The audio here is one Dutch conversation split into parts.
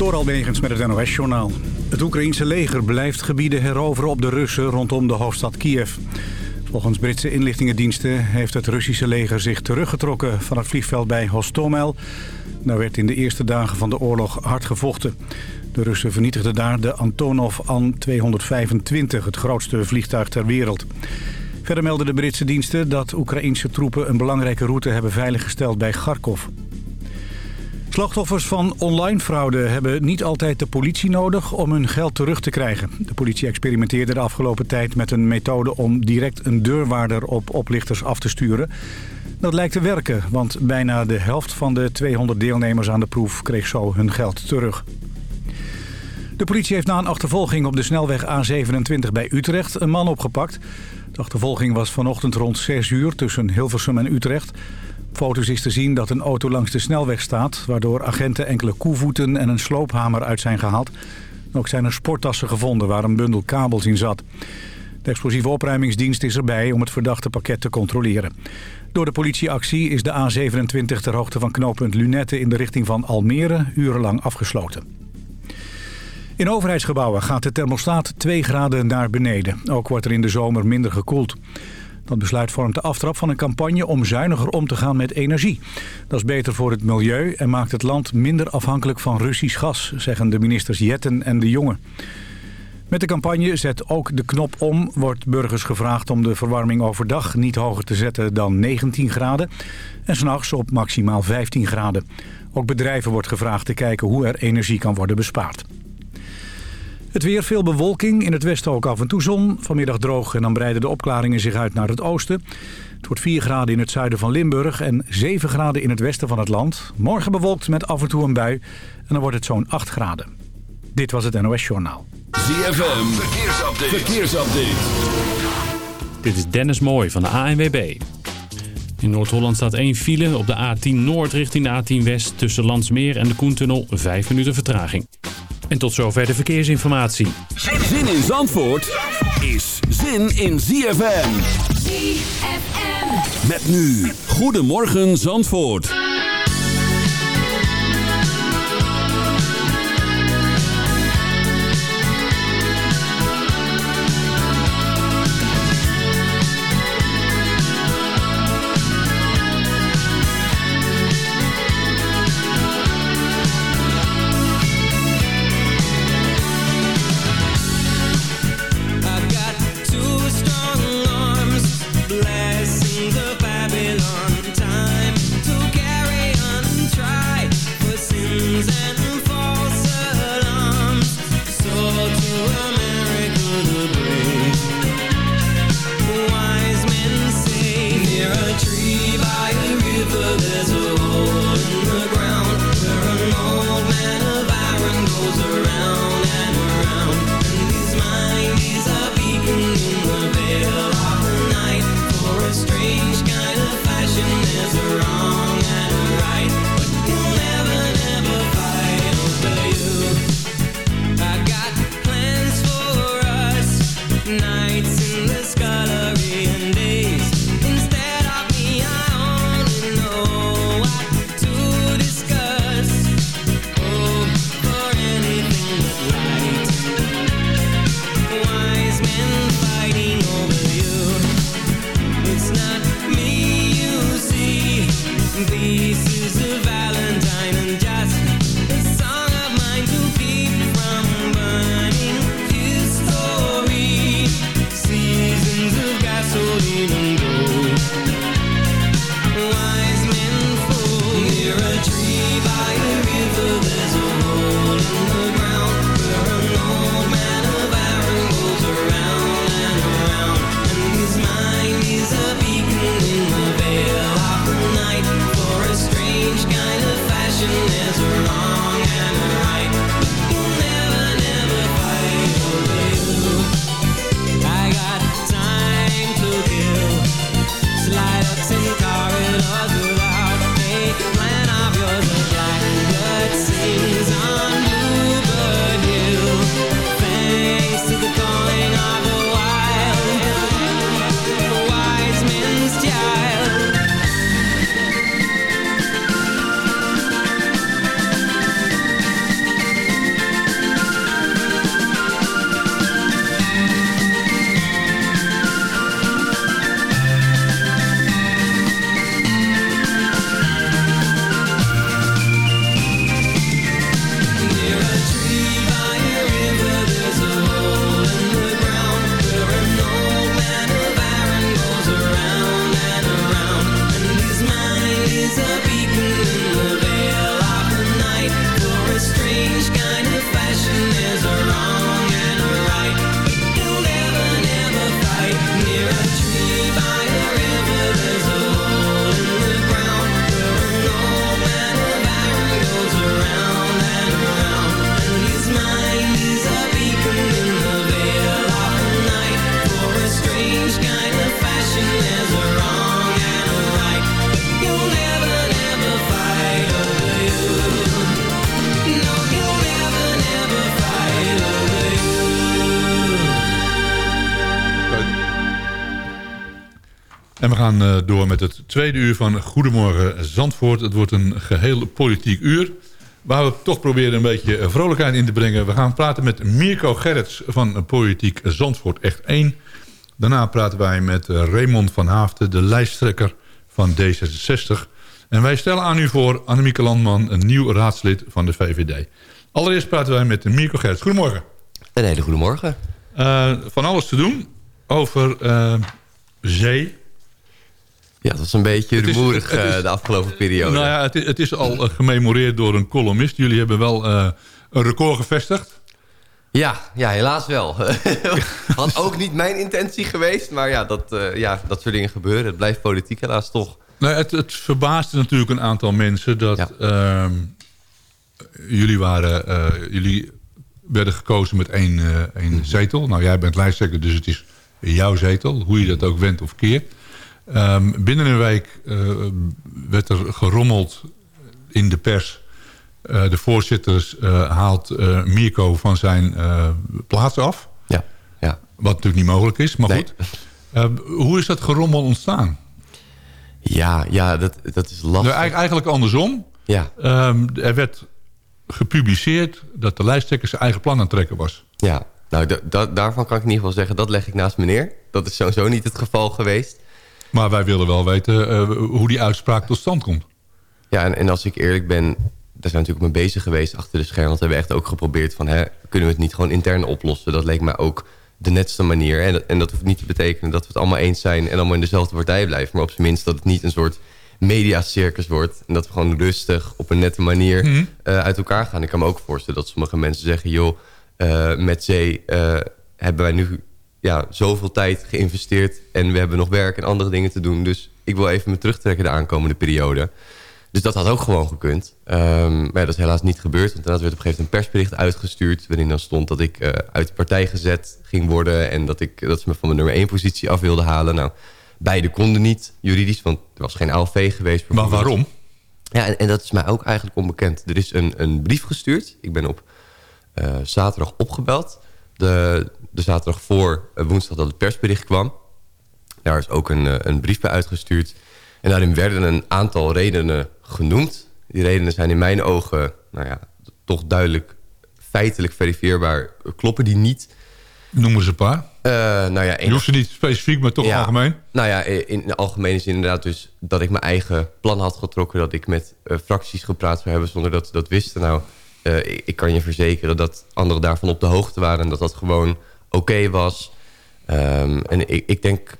Door Almegens met het NOS-journaal. Het Oekraïense leger blijft gebieden heroveren op de Russen rondom de hoofdstad Kiev. Volgens Britse inlichtingendiensten heeft het Russische leger zich teruggetrokken van het vliegveld bij Hostomel. Daar werd in de eerste dagen van de oorlog hard gevochten. De Russen vernietigden daar de Antonov An-225, het grootste vliegtuig ter wereld. Verder melden de Britse diensten dat Oekraïense troepen een belangrijke route hebben veiliggesteld bij Kharkov. Slachtoffers van online fraude hebben niet altijd de politie nodig om hun geld terug te krijgen. De politie experimenteerde de afgelopen tijd met een methode om direct een deurwaarder op oplichters af te sturen. Dat lijkt te werken, want bijna de helft van de 200 deelnemers aan de proef kreeg zo hun geld terug. De politie heeft na een achtervolging op de snelweg A27 bij Utrecht een man opgepakt. De achtervolging was vanochtend rond 6 uur tussen Hilversum en Utrecht. Foto's is te zien dat een auto langs de snelweg staat... waardoor agenten enkele koevoeten en een sloophamer uit zijn gehaald. Ook zijn er sporttassen gevonden waar een bundel kabels in zat. De explosieve opruimingsdienst is erbij om het verdachte pakket te controleren. Door de politieactie is de A27 ter hoogte van knooppunt Lunette in de richting van Almere urenlang afgesloten. In overheidsgebouwen gaat de thermostaat 2 graden naar beneden. Ook wordt er in de zomer minder gekoeld. Dat besluit vormt de aftrap van een campagne om zuiniger om te gaan met energie. Dat is beter voor het milieu en maakt het land minder afhankelijk van Russisch gas, zeggen de ministers Jetten en De Jonge. Met de campagne Zet ook de knop om wordt burgers gevraagd om de verwarming overdag niet hoger te zetten dan 19 graden en s'nachts op maximaal 15 graden. Ook bedrijven wordt gevraagd te kijken hoe er energie kan worden bespaard. Het weer, veel bewolking. In het westen ook af en toe zon. Vanmiddag droog en dan breiden de opklaringen zich uit naar het oosten. Het wordt 4 graden in het zuiden van Limburg en 7 graden in het westen van het land. Morgen bewolkt met af en toe een bui en dan wordt het zo'n 8 graden. Dit was het NOS Journaal. ZFM, verkeersupdate. verkeersupdate. Dit is Dennis Mooij van de ANWB. In Noord-Holland staat één file op de A10 Noord richting de A10 West... tussen Landsmeer en de Koentunnel, 5 minuten vertraging. En tot zover de verkeersinformatie. Zin in Zandvoort is zin in ZFM. ZFM. Met nu. Goedemorgen Zandvoort. Gaan eh, door met het tweede uur van Goedemorgen Zandvoort. Het wordt een geheel politiek uur. Waar we toch proberen een beetje eh, vrolijkheid in te brengen. We gaan praten met Mirko Gerrits van Politiek Zandvoort Echt 1. Daarna praten wij met eh, Raymond van Haafden, de lijsttrekker van D66. En wij stellen aan u voor Annemieke Landman, een nieuw raadslid van de VVD. Allereerst praten wij met Mirko Gerrits. Goedemorgen. Een hele goede morgen. Eh, van alles te doen over eh, zee. Ja, dat was een beetje rumoerig eh, de afgelopen periode. Nou ja, het, is- het is al eh, gememoreerd door een columnist. Jullie hebben wel eh, een record gevestigd. ja, ja, helaas wel. Had ook niet mijn intentie geweest, maar ja dat, ja, dat soort dingen gebeuren. Het blijft politiek helaas toch. Nou, het, het verbaasde natuurlijk een aantal mensen dat Ja. ehm, jullie, waren, jullie werden gekozen met één, één zetel. Nou, jij bent lijsttrekker, dus het is jouw zetel. Hoe je dat ook wendt of keert. Ehm, binnen een week eh, werd er gerommeld in de pers. Eh, de voorzitter eh, haalt Mirko van zijn plaats af. Ja, ja. Wat natuurlijk niet mogelijk is, maar Nee. goed. Eh, hoe is dat gerommel ontstaan? Ja, ja dat, dat is Nou, lastig. eigenlijk- eigenlijk andersom. Ja, Ehm, er werd gepubliceerd dat de lijsttrekker zijn eigen plan aan het trekken was. ja. Nou, da- da- daarvan kan ik in ieder geval zeggen, dat leg ik naast meneer. Dat is sowieso niet het geval geweest. Maar wij willen wel weten eh, hoe die uitspraak tot stand komt. Ja, en, en als ik eerlijk ben, daar zijn we natuurlijk mee bezig geweest achter de schermen. Want we hebben echt ook geprobeerd van, hè, kunnen we het niet gewoon intern oplossen? Dat leek mij ook de netste manier. En, dat- en dat hoeft niet te betekenen dat we het allemaal eens zijn... en allemaal in dezelfde partij blijven. Maar op zijn minst dat het niet een soort mediacircus wordt. En dat we gewoon rustig op een nette manier Mhm. eh, uit elkaar gaan. Ik kan me ook voorstellen dat sommige mensen zeggen... joh, eh, met zee hebben wij nu ja, zoveel tijd geïnvesteerd... en we hebben nog werk en andere dingen te doen. Dus ik wil even me terugtrekken de aankomende periode. Dus dat had ook gewoon gekund. Ehm, maar ja, dat is helaas niet gebeurd. Want daarna werd op een gegeven moment een persbericht uitgestuurd... waarin dan stond dat ik eh, uit de partij gezet ging worden... en dat, ik, dat ze me van mijn nummer 1 positie af wilden halen. Nou, beide konden niet juridisch, want er was geen ALV geweest. Maar waarom? Ja, en, en dat is mij ook eigenlijk onbekend. Er is een, een brief gestuurd. Ik ben op eh, zaterdag opgebeld. De, de zaterdag voor eh, woensdag dat het persbericht kwam. Daar is ook een, eh, een brief bij uitgestuurd. En daarin werden een aantal redenen genoemd. Die redenen zijn in mijn ogen nou ja, toch duidelijk feitelijk verifieerbaar. Kloppen die niet? Noemen ze een paar. Eh, nou ja, Je hoeft ze niet specifiek, maar toch Ja. algemeen. nou ja, in de algemene zin inderdaad dus dat ik mijn eigen plan had getrokken. Dat ik met fracties gepraat zou hebben zonder dat ze dat wisten. Nou, eh, ik, ik kan je verzekeren dat anderen daarvan op de hoogte waren. En dat dat gewoon oké was. Ehm, en ik, ik denk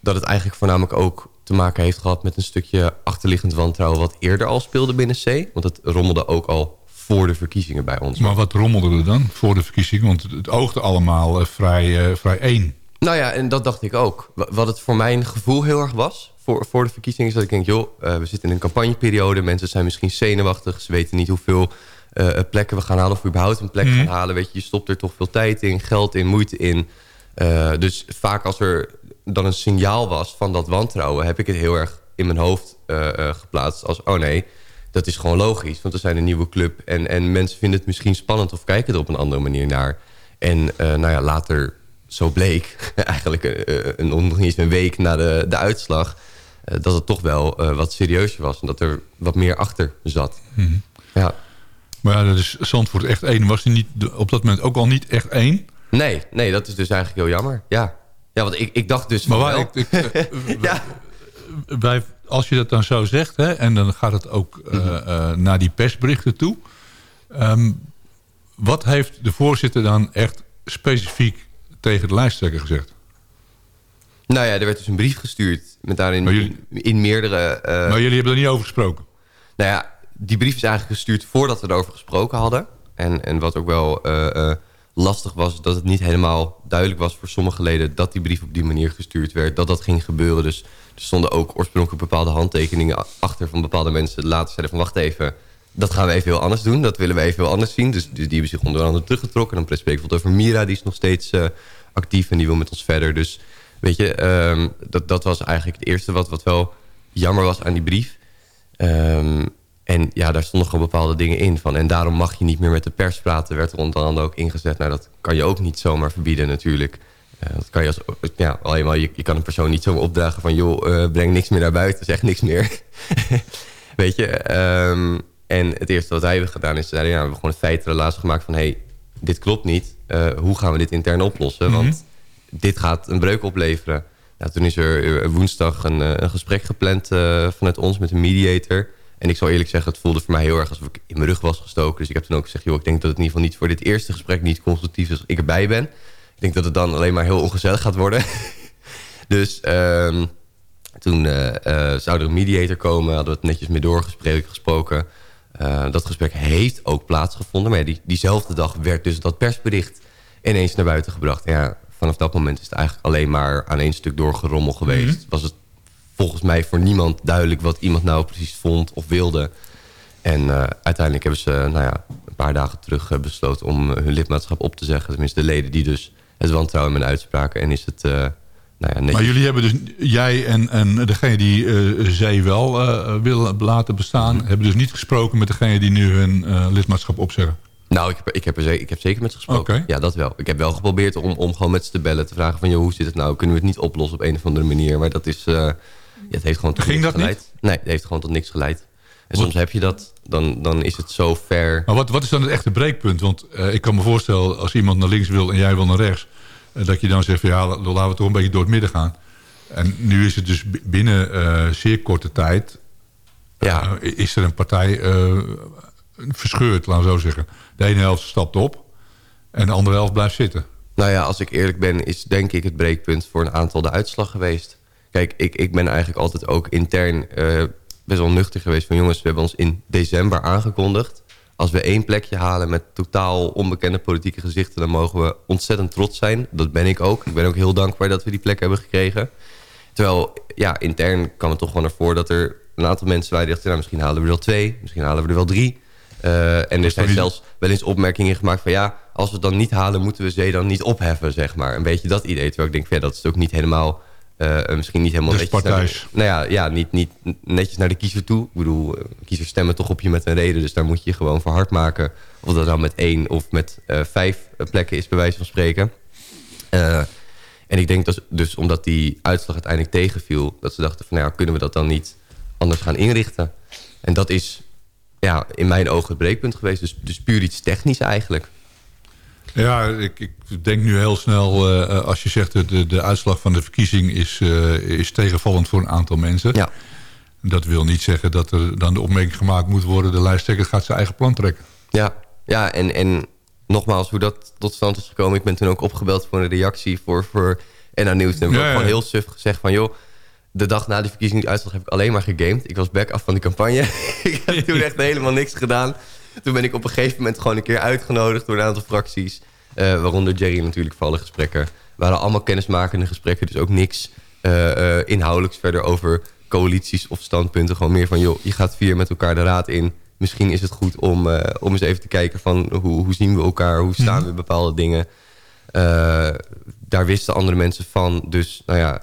dat het eigenlijk voornamelijk ook te maken heeft gehad... met een stukje achterliggend wantrouwen wat eerder al speelde binnen C. Want het rommelde ook al voor de verkiezingen bij ons. Maar wat rommelde er dan voor de verkiezingen? Want het, oogde allemaal eh, vrij, eh, vrij één. Nou ja, en dat dacht ik ook. Wa- Wat het voor mijn gevoel heel erg was voor, voor de verkiezingen... is dat ik denk, joh, we zitten in een campagneperiode. Mensen zijn misschien zenuwachtig. Ze weten niet hoeveel eh, plekken we gaan halen... of we überhaupt een plek gaan halen. Weet je, je stopt er toch veel tijd in, geld in, moeite in. Eh, dus vaak als er dan een signaal was van dat wantrouwen... heb ik het heel erg in mijn hoofd eh, eh, geplaatst als... oh nee, dat is gewoon logisch, want we zijn een nieuwe club... en, en mensen vinden het misschien spannend of kijken er op een andere manier naar. En eh, nou ja, later zo bleek, eigenlijk eh, een, nog niet eens een week na de, de uitslag... eh, dat het toch wel eh, wat serieuzer was en dat er wat meer achter zat. Ja. Maar ja, dat is Zandvoort echt één. Was die niet op dat moment ook al niet echt één? Nee, nee, dat is dus eigenlijk heel jammer. Ja, ja want ik, ik dacht dus Maar van waar, wel. ik, ik, eh, ja. wij, als je dat dan zo zegt, hè, en dan gaat het ook eh, Mhm. eh, naar die persberichten toe. Ehm, wat heeft de voorzitter dan echt specifiek tegen de lijsttrekker gezegd? Nou ja, er werd dus een brief gestuurd met daarin jullie- in meerdere... eh, maar jullie hebben er niet over gesproken. Nou ja, die brief is eigenlijk gestuurd voordat we erover gesproken hadden. En, en wat ook wel eh, eh, lastig was, dat het niet helemaal duidelijk was voor sommige leden... dat die brief op die manier gestuurd werd, dat dat ging gebeuren. Dus er stonden ook oorspronkelijk bepaalde handtekeningen achter van bepaalde mensen. Later zeiden van, wacht even, dat gaan we even heel anders doen. Dat willen we even heel anders zien. Dus die, die hebben zich onder andere teruggetrokken. Dan spreek ik over Mira, die is nog steeds eh, actief en die wil met ons verder. Dus weet je, ehm, dat, dat was eigenlijk het eerste wat, wat wel jammer was aan die brief... Ehm, en ja, daar stonden gewoon bepaalde dingen in van. En daarom mag je niet meer met de pers praten. Werd er onder andere ook ingezet. Nou, dat kan je ook niet zomaar verbieden natuurlijk. Eh, dat kan je als, ja, alleen maar, je, je kan een persoon niet zomaar opdragen van... joh, eh, breng niks meer naar buiten, zeg niks meer. Weet je? ehm, en het eerste wat wij hebben gedaan is... zeiden, ja, we hebben gewoon een feitenrelatie gemaakt van... hey, dit klopt niet. Eh, hoe gaan we dit intern oplossen? Want dit gaat een breuk opleveren. Ja, toen is er woensdag een, een gesprek gepland vanuit ons met een mediator. En ik zal eerlijk zeggen, het voelde voor mij heel erg alsof ik in mijn rug was gestoken. Dus ik heb toen ook gezegd, joh, ik denk dat het in ieder geval niet voor dit eerste gesprek niet constructief is als ik erbij ben. Ik denk dat het dan alleen maar heel ongezellig gaat worden. dus ehm, toen eh, zou er een mediator komen, hadden we het netjes mee doorgesproken. Gesproken. Eh, dat gesprek heeft ook plaatsgevonden. Maar ja, die, diezelfde dag werd dus dat persbericht ineens naar buiten gebracht. En ja, vanaf dat moment is het eigenlijk alleen maar aan één stuk doorgerommel geweest. Was het volgens mij voor niemand duidelijk wat iemand nou precies vond of wilde. En eh, uiteindelijk hebben ze nou ja, een paar dagen terug eh, besloten om eh, hun lidmaatschap op te zeggen. Tenminste de leden die dus het wantrouwen in mijn uitspraken. En is het... eh, nou ja, netjes. Maar jullie hebben dus, jij en, en degene die eh zij wel eh wil laten bestaan... Mhm. hebben dus niet gesproken met degene die nu hun eh, lidmaatschap opzeggen. Nou, ik heb, ik, heb er zeker, ik heb zeker met ze gesproken. Ja, dat wel. Ik heb wel geprobeerd om, om gewoon met ze te bellen. Te vragen van, joh, hoe zit het nou? Kunnen we het niet oplossen op een of andere manier? Maar dat is... ja, het heeft gewoon tot Ging niks dat niet? geleid. Nee, het heeft gewoon tot niks geleid. En soms heb je dat, dan, dan is het zo ver... Maar wat, wat is dan het echte breekpunt? Want eh, ik kan me voorstellen, als iemand naar links wil en jij wil naar rechts... eh, dat je dan zegt van ja, la- laten we toch een beetje door het midden gaan. En nu is het dus bi- binnen eh, zeer korte tijd... Ja. is er een partij verscheurd, laten we zo zeggen. De ene helft stapt op en de andere helft blijft zitten. Nou ja, als ik eerlijk ben, is denk ik het breekpunt voor een aantal de uitslag geweest. Kijk, ik, ik ben eigenlijk altijd ook intern eh, best wel nuchter geweest van jongens, we hebben ons in december aangekondigd. Als we één plekje halen met totaal onbekende politieke gezichten, dan mogen we ontzettend trots zijn. Dat ben ik ook. Ik ben ook heel dankbaar dat we die plek hebben gekregen. Terwijl, ja, intern kwam het toch gewoon ervoor dat er een aantal mensen waren die dachten, nou, misschien halen we er wel twee, misschien halen we er wel drie. Eh, en er zijn zelfs wel eens opmerkingen gemaakt van ja, als we het dan niet halen, moeten we ze dan niet opheffen, zeg maar. Een beetje dat idee. Terwijl ik denk, ja, dat is ook niet helemaal, eh, misschien niet helemaal Dus netjes. naar de- partijs. nou ja, ja niet, niet netjes naar de kiezer toe. Ik bedoel, eh, kiezers stemmen toch op je met een reden, dus daar moet je je gewoon voor hard maken. Of dat nou met één of met eh, vijf plekken is, bij wijze van spreken. En ik denk dat, dus omdat die uitslag uiteindelijk tegenviel... dat ze dachten van, nou ja, kunnen we dat dan niet anders gaan inrichten? En dat is ja, in mijn ogen het breekpunt geweest. Dus, dus puur iets technisch eigenlijk. Ja, ik, ik denk nu heel snel, eh, als je zegt dat de, de uitslag van de verkiezing is, eh, is tegenvallend voor een aantal mensen. Ja, Dat wil niet zeggen dat er dan de opmerking gemaakt moet worden... de lijsttrekker gaat zijn eigen plan trekken. ja, ja en, en nogmaals, hoe dat tot stand is gekomen... ik ben toen ook opgebeld voor een reactie voor, voor NA Nieuws. En heb ik Ja, ook ja. gewoon heel suf gezegd van... joh, de dag na de verkiezingsuitslag heb ik alleen maar gegamed. Ik was back af van die campagne. ik heb toen echt helemaal niks gedaan. Toen ben ik op een gegeven moment gewoon een keer uitgenodigd... door een aantal fracties. eh, waaronder Jerry natuurlijk voor alle gesprekken. We waren allemaal kennismakende gesprekken. Dus ook niks eh, eh, inhoudelijks verder over coalities of standpunten. Gewoon meer van, joh, je gaat vier met elkaar de raad in. Misschien is het goed om, om eens even te kijken van... hoe, hoe zien we elkaar, hoe staan we in bepaalde dingen... Daar wisten andere mensen van. Dus nou ja,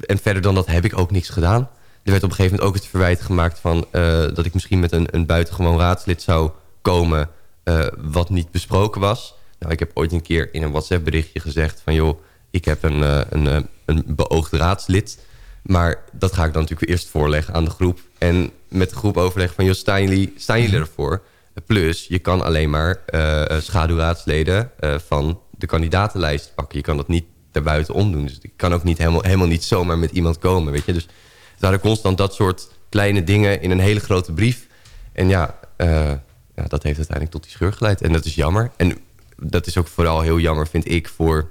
en verder dan dat heb ik ook niks gedaan. Er werd op een gegeven moment ook het verwijt gemaakt van... eh, dat ik misschien met een, een buitengewoon raadslid zou komen... eh, wat niet besproken was. Nou, ik heb ooit een keer in een WhatsApp berichtje gezegd van... joh, ik heb een, eh, een, een beoogd raadslid... Maar dat ga ik dan natuurlijk eerst voorleggen aan de groep. En met de groep overleggen van... joh, staan jullie, staan jullie ervoor? Plus, je kan alleen maar schaduwraadsleden van de kandidatenlijst pakken. Je kan dat niet daarbuiten omdoen. Dus ik kan ook niet helemaal, helemaal niet zomaar met iemand komen, weet je. Dus waren constant dat soort kleine dingen in een hele grote brief. En ja, eh, ja, dat heeft uiteindelijk tot die scheur geleid. En dat is jammer. En dat is ook vooral heel jammer, vind ik, voor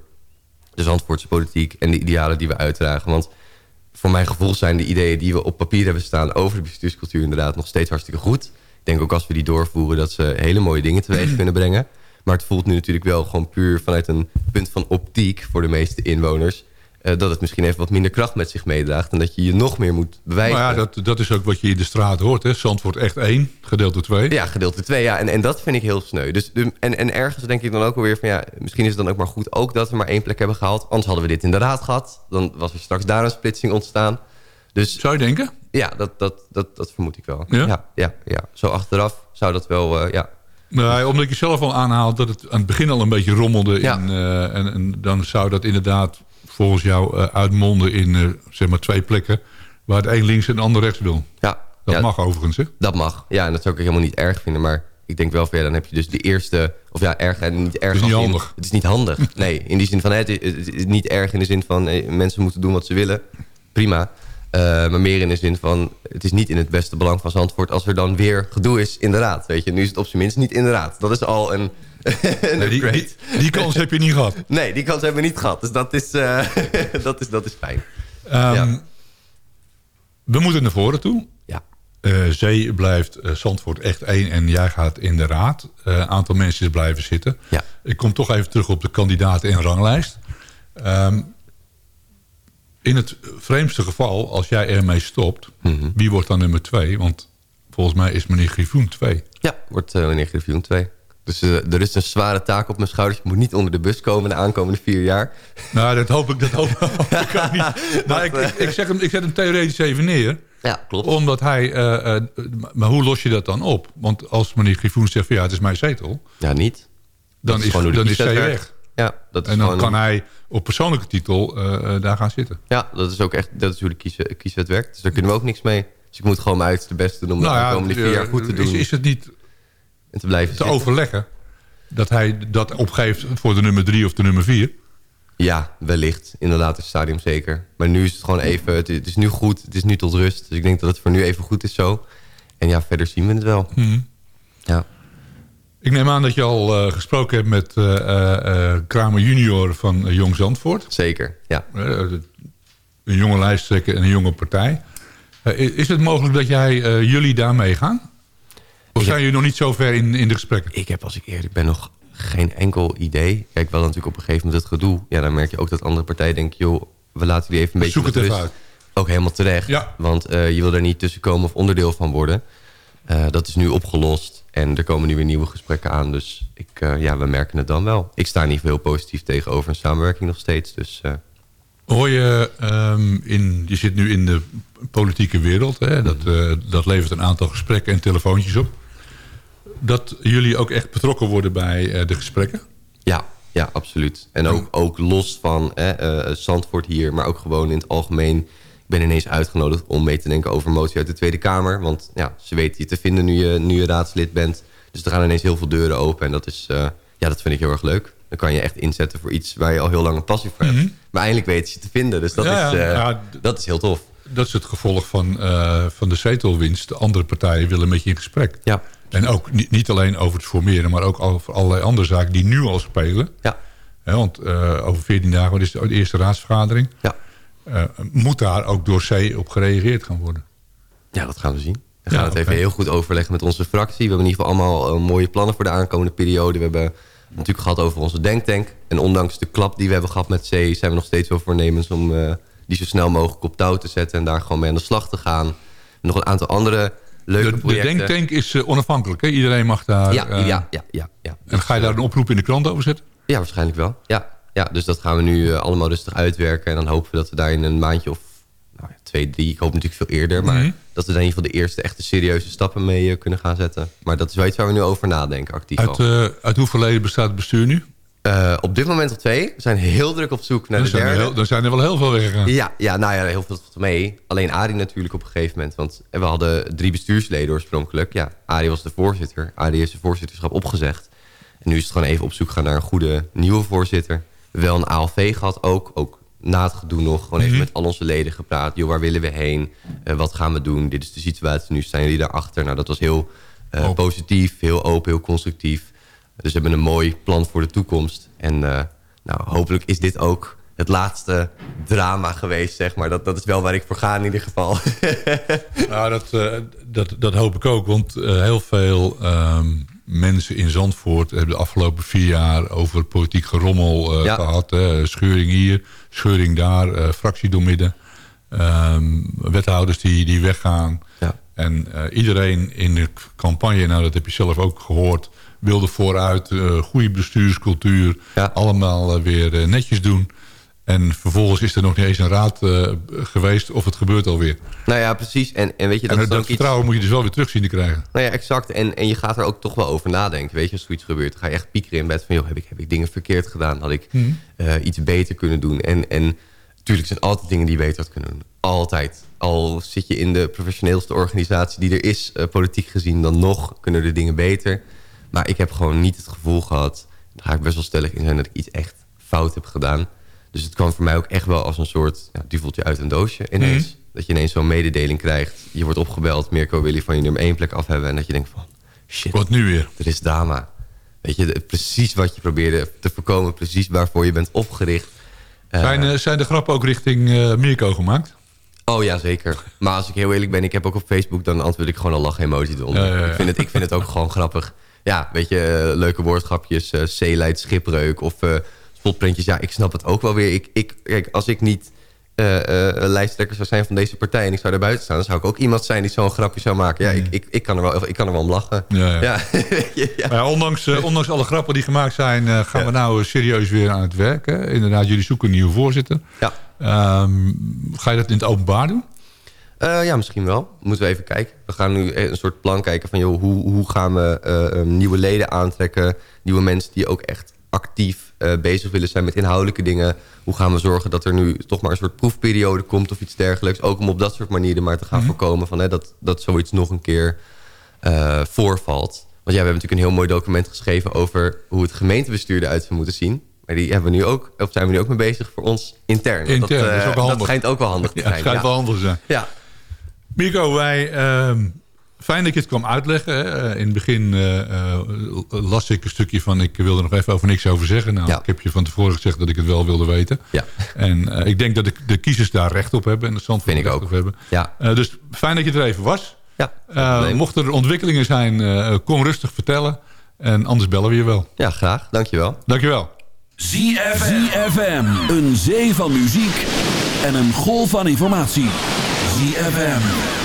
de Zandvoortse politiek... en de idealen die we uitdragen. Want voor mijn gevoel zijn de ideeën die we op papier hebben staan... over de bestuurscultuur inderdaad nog steeds hartstikke goed. Ik denk ook als we die doorvoeren dat ze hele mooie dingen teweeg kunnen brengen. Maar het voelt nu natuurlijk wel gewoon puur vanuit een punt van optiek... voor de meeste inwoners... eh, dat het misschien even wat minder kracht met zich meedraagt... en dat je je nog meer moet bewijzen. Maar ja, dat, dat is ook wat je in de straat hoort. Hè. Zandvoort echt één, gedeelte twee. Ja, gedeelte 2, ja. En, en dat vind ik heel sneu. Dus, en, en ergens denk ik dan ook alweer van... ja, misschien is het dan ook maar goed ook dat we maar één plek hebben gehaald. Anders hadden we dit in de raad gehad. Dan was er straks daar een splitsing ontstaan. Dus Zou je denken? ja, dat, dat, dat, dat vermoed ik wel. Ja? Ja, ja, ja. Zo achteraf zou dat wel, eh, ja... Nee, omdat je zelf al aanhaalt dat het aan het begin al een beetje rommelde. Ja. In, eh, en, en dan zou dat inderdaad volgens jou eh, uitmonden in eh, zeg maar twee plekken... waar het een links en de ander rechts wil. Ja, Dat ja, mag overigens, hè? Dat mag. Ja, en dat zou ik helemaal niet erg vinden. Maar ik denk wel van ja, dan heb je dus de eerste... Of ja, erg en niet erg. Het is niet in- handig. het is niet handig. Nee, in die zin van... Het is, het is niet erg in de zin van... eh, mensen moeten doen wat ze willen. Prima. Maar meer in de zin van... Het is niet in het beste belang van Zandvoort... als er dan weer gedoe is in de raad. Weet je, nu is het op zijn minst niet in de raad. Dat is al een... Nee, die, upgrade. die, die kans heb je niet gehad. Nee, die kans hebben we niet gehad. Dus dat is, eh, dat is, dat is fijn. Ehm, Ja. We moeten naar voren toe. Ja. Eh, Zee blijft eh, Zandvoort echt één en jij gaat in de raad. Een aantal mensen is blijven zitten. Ja. Ik kom toch even terug op de kandidaten en ranglijst. Ehm, in het vreemdste geval, als jij ermee stopt... Mhm. wie wordt dan nummer twee? Want volgens mij is meneer Grifoen twee. Ja, wordt uh, meneer Griffioen 2. Dus eh, er is een zware taak op mijn schouders. Ik moet niet onder de bus komen de aankomende vier jaar. Nou, dat hoop ik, dat hoop, hoop ik ook niet. Maar ik, ik, ik, zeg hem, ik zet hem theoretisch even neer. Ja, klopt. Omdat hij... eh, eh, maar hoe los je dat dan op? Want als meneer Grifoen zegt... van ja, het is mijn zetel... Ja, niet. dan is, de dan is kieswet werkt. weg. Ja, dat is En dan gewoon- kan hij op persoonlijke titel eh, eh, daar gaan zitten. Ja, dat is ook echt dat is hoe de kies, kieswet werkt. Dus daar kunnen we ook niks mee. Dus ik moet gewoon mijn uiterste best doen om de aankomende vier eh, jaar goed te doen. Is, is het niet en te blijven te zitten. overleggen... dat hij dat opgeeft voor de nummer drie of de nummer vier? Ja, wellicht. In een later stadium zeker. Maar nu is het gewoon even... Het, het is nu goed. Het is nu tot rust. Dus ik denk dat het voor nu even goed is zo. En ja, verder zien we het wel. Mhm. Ja. Ik neem aan dat je al eh, gesproken hebt met eh, eh, Kramer junior van Jong Zandvoort. Zeker, ja. Een jonge lijsttrekker en een jonge partij. Is het mogelijk dat jij, jullie daarmee gaan? Of Ik zijn jullie nog niet zo ver in, in de gesprekken? Ik heb, als ik eerlijk ben, nog geen enkel idee. Kijk, wel natuurlijk op een gegeven moment het gedoe. Ja, dan merk je ook dat andere partijen denken... joh, we laten die even een beetje Zoek het even uit. Ook helemaal terecht. Ja. Want eh, je wil er niet tussen komen of onderdeel van worden. Eh, dat is nu opgelost. En er komen nu weer nieuwe gesprekken aan. Dus ik, eh, ja, we merken het dan wel. Ik sta geval heel positief tegenover een samenwerking nog steeds. Dus Hoor je, ehm, in, je zit nu in de politieke wereld. Hè? Dat, dat levert een aantal gesprekken en telefoontjes op. Dat jullie ook echt betrokken worden bij eh, de gesprekken? ja, ja, absoluut. En ook, ook los van eh, eh, Zandvoort hier, maar ook gewoon in het algemeen. Ik ben ineens uitgenodigd om mee te denken over motie uit de Tweede Kamer. Want ja, ze weten je te vinden nu je, nu je raadslid bent. Dus er gaan ineens heel veel deuren open. En dat, is, eh, ja, dat vind ik heel erg leuk. Dan kan je echt inzetten voor iets waar je al heel lang een passie voor hebt. Maar eindelijk weten ze je te vinden. Dus dat, Ja, is, ja, dat is heel tof. Dat is het gevolg van, van de zetelwinst. De andere partijen willen met je in gesprek. Ja, En ook niet, niet alleen over het formeren, maar ook over allerlei andere zaken die nu al spelen. ja, want eh, over 14 dagen is de eerste raadsvergadering. ja. Eh, moet daar ook door C op gereageerd gaan worden? Ja, dat gaan we zien. We Ja, gaan het even heel goed overleggen met onze fractie. We hebben in ieder geval allemaal eh, mooie plannen voor de aankomende periode. We hebben natuurlijk gehad over onze denktank. En ondanks de klap die we hebben gehad met C... zijn we nog steeds wel voornemens om die zo snel mogelijk op touw te zetten... en daar gewoon mee aan de slag te gaan. Nog een aantal andere leuke De, de denktank is eh, onafhankelijk. Hè? Iedereen mag daar... Ja, eh, ja, ja, ja, ja. En ga je daar een oproep in de krant over zetten? Ja, waarschijnlijk wel. Ja, ja dus dat gaan we nu eh, allemaal rustig uitwerken. En dan hopen we dat we daar in een maandje of nou, twee, drie... ik hoop natuurlijk veel eerder... maar Mhm. dat we daar in ieder geval de eerste echte serieuze stappen mee kunnen gaan zetten. Maar dat is wel iets waar we nu over nadenken, actief al. Uit, uit hoeveel leden bestaat het bestuur nu? Eh, op dit moment al twee. We zijn heel druk op zoek naar Er de zijn, er derde. er zijn er wel heel veel weggegaan. Ja, ja, nou ja, heel veel valt mee. Alleen Arie natuurlijk op een gegeven moment. Want we hadden drie bestuursleden oorspronkelijk. Ja, Arie was de voorzitter. Arie heeft zijn voorzitterschap opgezegd. En nu is het gewoon even op zoek gaan naar een goede nieuwe voorzitter. Wel een ALV gehad ook. Ook na het gedoe nog. Gewoon even met al onze leden gepraat. Joh, waar willen we heen? Eh, wat gaan we doen? Dit is de situatie. Nu staan jullie daarachter. Nou, dat was heel eh, positief. Heel open, heel constructief. Dus we hebben een mooi plan voor de toekomst. En eh, nou, hopelijk is dit ook het laatste drama geweest, zeg maar. Dat, dat is wel waar ik voor ga in ieder geval. Nou, dat, eh, dat, dat hoop ik ook. Want eh, heel veel ehm, mensen in Zandvoort hebben de afgelopen vier jaar over politiek gerommel eh, Ja. gehad. Hè. Scheuring hier, scheuring daar, fractie doormidden. Ehm, wethouders die, die weggaan. Ja. En iedereen in de campagne, nou dat heb je zelf ook gehoord... wilde vooruit, eh, goede bestuurscultuur, Ja. allemaal eh, weer eh, netjes doen. En vervolgens is er nog niet eens een raad geweest of het gebeurt alweer. Nou ja, precies. En, en weet je, dat en dat iets... vertrouwen moet je dus wel weer terug zien te krijgen. Nou ja, exact. En, en je gaat er ook toch wel over nadenken. Weet je, als zoiets gebeurt, dan ga je echt piekeren in bed van... joh, heb ik, heb ik dingen verkeerd gedaan? Had ik eh, iets beter kunnen doen? En, en natuurlijk zijn altijd dingen die je beter had kunnen doen. Altijd. Al zit je in de professioneelste organisatie die er is, politiek gezien... dan nog kunnen de dingen beter. Maar ik heb gewoon niet het gevoel gehad... daar ga ik best wel stellig in zijn dat ik iets echt fout heb gedaan. Dus het kwam voor mij ook echt wel als een soort ja, duveltje uit een doosje ineens. Dat je ineens zo'n mededeling krijgt. Je wordt opgebeld, Mirko wil je van je nummer één plek af hebben. En dat je denkt van, shit, Wat nu weer? er is drama. Weet je, precies wat je probeerde te voorkomen. Precies waarvoor je bent opgericht. Eh, Zijn, eh, zijn de grappen ook richting eh, Mirko gemaakt? Oh ja, zeker. Maar als ik heel eerlijk ben, ik heb ook op Facebook... dan antwoord ik gewoon een lach-emoji eronder. Ja, ja, ja. Ik, vind het, ik vind het ook gewoon grappig. Ja, weet je, eh, leuke woordgrapjes, eh zeeleid, schipbreuk of eh spotprintjes. Ja, ik snap het ook wel weer. Ik, ik, kijk, als ik niet eh, lijsttrekker zou zijn van deze partij... en ik zou daar buiten staan... dan zou ik ook iemand zijn die zo'n grapje zou maken. Ja, ik, ik, ik, kan, er wel, ik kan er wel om lachen. Ja, ja. ondanks, ondanks alle grappen die gemaakt zijn... gaan we nou serieus weer aan het werk. Hè? Inderdaad, jullie zoeken een nieuwe voorzitter. ja. Ehm, ga je dat in het openbaar doen? Eh, ja, misschien wel. Moeten we even kijken. We gaan nu een soort plan kijken van... Joh, hoe, hoe gaan we eh, eh, nieuwe leden aantrekken? Nieuwe mensen die ook echt actief eh, bezig willen zijn met inhoudelijke dingen. Hoe gaan we zorgen dat er nu toch maar een soort proefperiode komt of iets dergelijks. Ook om op dat soort manieren maar te gaan voorkomen... Van, hè, dat, dat zoiets nog een keer eh, voorvalt. Want ja, we hebben natuurlijk een heel mooi document geschreven... over hoe het gemeentebestuur eruit zou moeten zien. Maar die hebben we nu ook, of zijn we nu ook mee bezig voor ons intern. Intern, dat eh, wel handig. schijnt ook wel handig te Ja, het zijn. schijnt ja. wel anders te zijn. Ja. Mirko, wij, ehm, fijn dat je het kwam uitleggen. Hè. Eh, In het begin eh, eh, las ik een stukje van... ik wil er nog even over niks over zeggen. Nou, Ja. ik heb je van tevoren gezegd dat ik het wel wilde weten. Ja. En eh, ik denk dat de, de kiezers daar recht op hebben. En de Zandvoort Vind ik recht ook. op hebben. Ja. Eh, dus fijn dat je er even was. Ja, Eh, mochten er ontwikkelingen zijn, eh, kom rustig vertellen. En anders bellen we je wel. ja, graag. Dankjewel. Dankjewel. ZFM. Een zee van muziek en een golf van informatie. ZFM.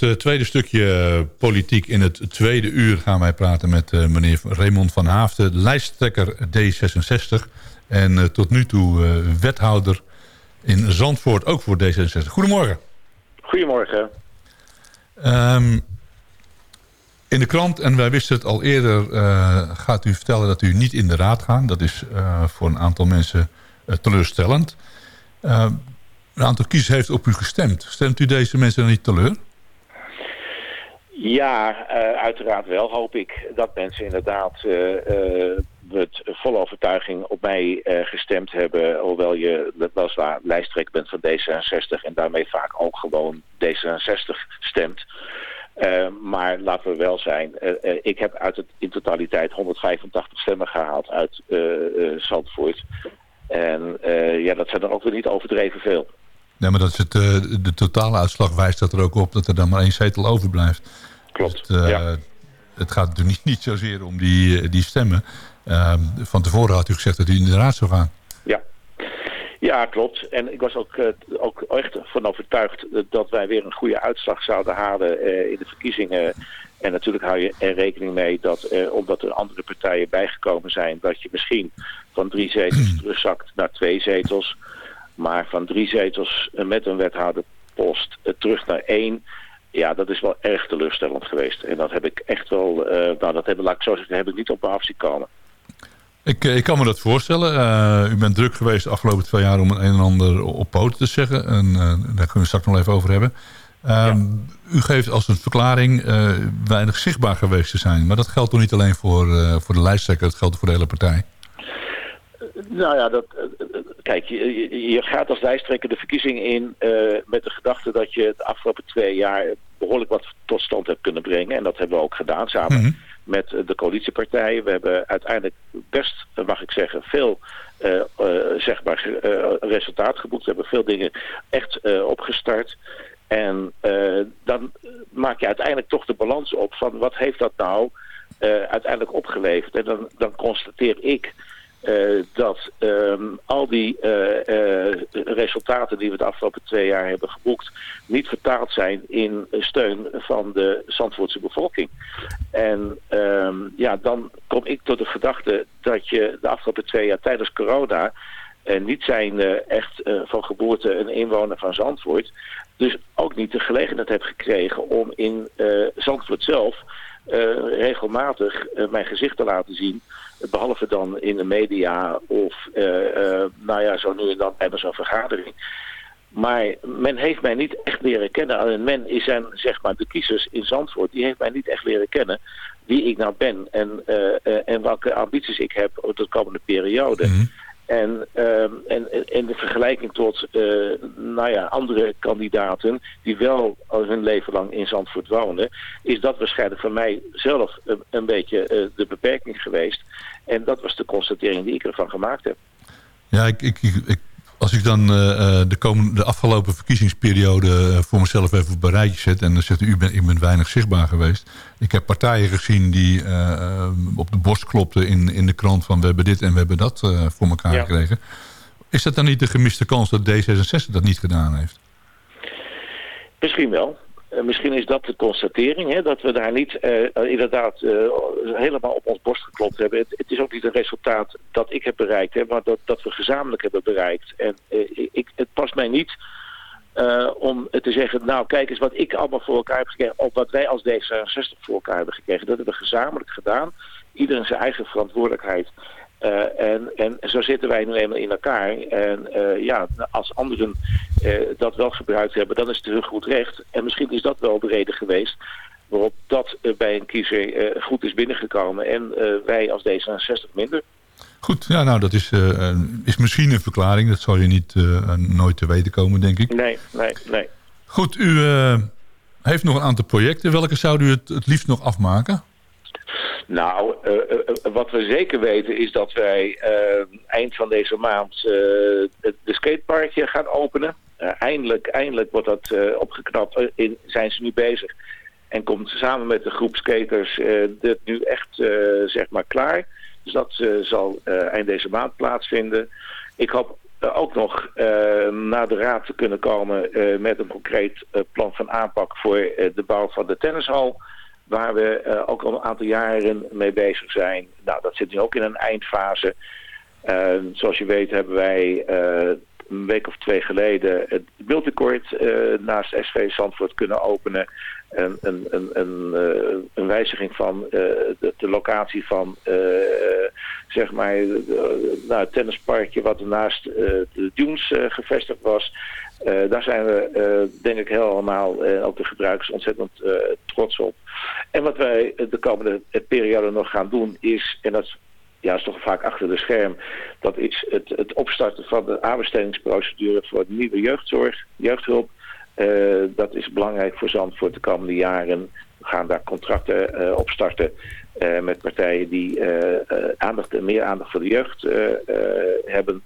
Het eh, tweede stukje eh, politiek in het tweede uur gaan wij praten met eh, meneer Raymond van Haafden, lijsttrekker D66 en tot nu toe wethouder in Zandvoort, ook voor D66. Goedemorgen. Goedemorgen. Ehm, in de krant, en wij wisten het al eerder, gaat u vertellen dat u niet in de raad gaat. Dat is voor een aantal mensen teleurstellend. Ehm, een aantal kiezers heeft op u gestemd. Stemt u deze mensen dan niet teleur? Ja, eh, uiteraard wel hoop ik dat mensen inderdaad eh, eh, met volle overtuiging op mij gestemd hebben. Hoewel je weliswaar lijsttrekker bent van D66 en daarmee vaak ook gewoon D66 stemt. Maar laten we wel zijn, ik heb uit het, in totaliteit 185 stemmen gehaald uit Zandvoort. En ja, dat zijn er ook weer niet overdreven veel. Nee, maar dat is het, eh, de totale uitslag wijst dat er ook op dat er dan maar één zetel overblijft. Klopt, Dus het, eh, ja. het gaat natuurlijk niet, niet zozeer om die, eh, die stemmen. Ehm, van tevoren had u gezegd dat u in de raad zou gaan. Ja. Ja, klopt. En ik was ook, ook echt van overtuigd dat wij weer een goede uitslag zouden halen in de verkiezingen. En natuurlijk hou je er rekening mee dat, omdat er andere partijen bijgekomen zijn, dat je misschien van drie zetels terugzakt naar twee zetels. Maar van drie zetels eh, met een wethouderpost eh, terug naar één. Ja, dat is wel erg teleurstellend geweest. En dat heb ik echt wel, eh, nou dat heb, laat ik zo zeggen, heb ik niet op me af zien komen. Ik, ik kan me dat voorstellen. U bent druk geweest de afgelopen twee jaar om een en ander op poten te zeggen. En daar kunnen we straks nog even over hebben. Ehm, U geeft als een verklaring weinig zichtbaar geweest te zijn. Maar dat geldt toch niet alleen voor, voor de lijsttrekker, dat geldt voor de hele partij. Nou ja, dat, kijk, je, gaat als lijsttrekker de verkiezing in eh, met de gedachte dat je de afgelopen twee jaar behoorlijk wat tot stand hebt kunnen brengen. En dat hebben we ook gedaan samen Mhm. met eh, de coalitiepartijen. We hebben uiteindelijk best, eh, mag ik zeggen, veel eh, resultaat geboekt. We hebben veel dingen echt opgestart. En dan maak je uiteindelijk toch de balans op van wat heeft dat nou uiteindelijk opgeleverd. En dan, dan constateer ik eh, dat ehm, al die eh, eh, resultaten die we de afgelopen twee jaar hebben geboekt... niet vertaald zijn in steun van de Zandvoortse bevolking. En ehm, ja, dan kom ik tot de gedachte dat je de afgelopen twee jaar tijdens corona... niet zijn echt van geboorte een inwoner van Zandvoort... dus ook niet de gelegenheid heb gekregen om in Zandvoort zelf... eh, regelmatig eh, mijn gezicht te laten zien... Behalve dan in de media of, eh, nou ja, zo nu en dan ze een vergadering. Maar men heeft mij niet echt leren kennen. En men is zijn, zeg maar, de kiezers in Zandvoort, die heeft mij niet echt leren kennen wie ik nou ben en, en welke ambities ik heb op de komende periode. Ehm, en en in de vergelijking tot eh, nou ja, andere kandidaten die wel al hun leven lang in Zandvoort wonen, is dat waarschijnlijk voor mij zelf een, beetje eh, de beperking geweest. En dat was de constatering die ik ervan gemaakt heb. Ja, ik, ik, ik- als ik dan eh, eh, de, komende, de afgelopen verkiezingsperiode eh, voor mezelf even op een rijtje zet... en dan zegt u, u bent, ik ben weinig zichtbaar geweest. Ik heb partijen gezien die op de borst klopten in, in de krant van... we hebben dit en we hebben dat voor elkaar Ja. gekregen. Is dat dan niet de gemiste kans dat D66 dat niet gedaan heeft? Misschien wel. Eh, misschien is dat de constatering, hè, dat we daar niet eh, eh, inderdaad helemaal op ons borst geklopt hebben. Het, het is ook niet een resultaat dat ik heb bereikt, hè, maar dat, dat we gezamenlijk hebben bereikt. En ik, het past mij niet om te zeggen, nou kijk eens wat ik allemaal voor elkaar heb gekregen, of wat wij als D66 voor elkaar hebben gekregen. Dat hebben we gezamenlijk gedaan. Iedereen zijn eigen verantwoordelijkheid. Eh, en, en zo zitten wij nu eenmaal in elkaar. En eh, ja, als anderen eh, dat wel gebruikt hebben, dan is het hun goed recht. En misschien is dat wel de reden geweest waarop dat bij een kiezer goed is binnengekomen. En wij als D66 minder. Goed, ja, nou, dat is, is misschien een verklaring. Dat zal je niet nooit te weten komen, denk ik. Nee, nee, nee. Goed, u heeft nog een aantal projecten. Welke zou u het, het liefst nog afmaken? Nou, eh, eh, eh, wat we zeker weten is dat wij eind van deze maand het de skateparkje gaan openen. Eindelijk, eindelijk wordt dat opgeknapt. In, zijn ze nu bezig. En komt samen met de groep skaters dit nu echt zeg maar klaar. Dus dat zal eind deze maand plaatsvinden. Ik hoop ook nog naar de raad te kunnen komen met een concreet plan van aanpak voor de bouw van de tennishal. Waar we eh, ook al een aantal jaren mee bezig zijn. Nou, dat zit nu ook in een eindfase. Eh, zoals je weet hebben wij eh, een week of twee geleden het eh, naast SV Zandvoort kunnen openen. Een, een, een, een, wijziging van de, de locatie van zeg maar nou, het tennisparkje wat er naast eh, de dunes gevestigd was. Eh, daar zijn we eh, denk ik helemaal, en ook de gebruikers, ontzettend eh, trots op. En wat wij de komende periode nog gaan doen is, en dat ja, is toch vaak achter de scherm. Dat is het, het opstarten van de aanbestedingsprocedure voor de nieuwe jeugdzorg, jeugdhulp. Eh, dat is belangrijk voor Zandvoort de komende jaren. We gaan daar contracten eh, opstarten eh, met partijen die eh, eh, aandacht, meer aandacht voor de jeugd eh, eh, hebben.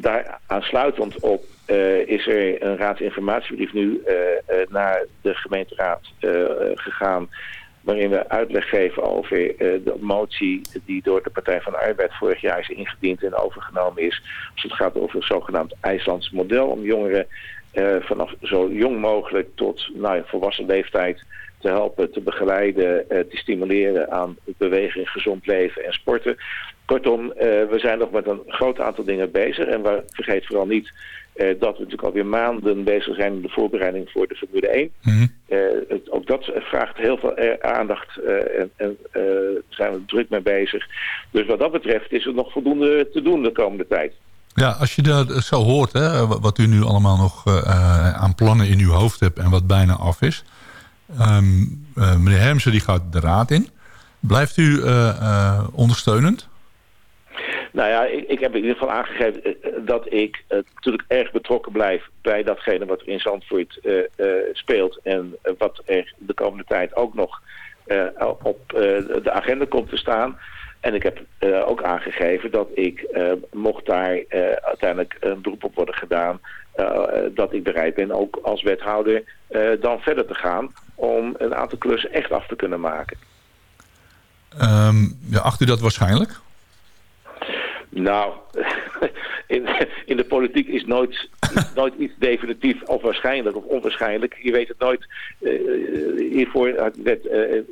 Daar aansluitend op eh, is er een raadsinformatiebrief nu eh, eh, naar de gemeenteraad gegaan waarin we uitleg geven over de motie die door de Partij van de Arbeid vorig jaar is ingediend en overgenomen is. Dus het gaat over het zogenaamd IJslands model om jongeren vanaf zo jong mogelijk tot nou, volwassen leeftijd te helpen, te begeleiden, te stimuleren aan beweging, gezond leven en sporten. Kortom, eh, we zijn nog met een groot aantal dingen bezig en we, vergeet vooral niet eh, dat we natuurlijk alweer maanden bezig zijn in de voorbereiding voor de Formule 1. Mhm. Eh, het, ook dat vraagt heel veel aandacht en, en zijn we druk mee bezig. Dus wat dat betreft is er nog voldoende te doen de komende tijd. Ja, als je dat zo hoort, hè, wat u nu allemaal nog aan plannen in uw hoofd hebt en wat bijna af is. Ehm, eh, meneer Hermsen die gaat de raad in. Blijft u ondersteunend? Nou ja, ik, ik heb in ieder geval aangegeven eh, eh, dat ik eh, natuurlijk erg betrokken blijf bij datgene wat er in Zandvoort speelt. En wat er de komende tijd ook nog op de agenda komt te staan. En ik heb ook aangegeven dat ik, mocht daar uiteindelijk een beroep op worden gedaan, dat ik bereid ben ook als wethouder dan verder te gaan om een aantal klussen echt af te kunnen maken. Ehm, ja, acht u dat waarschijnlijk? Nou, in, in de politiek is nooit, nooit iets definitief of waarschijnlijk of onwaarschijnlijk. Je weet het nooit. Eh, hiervoor had net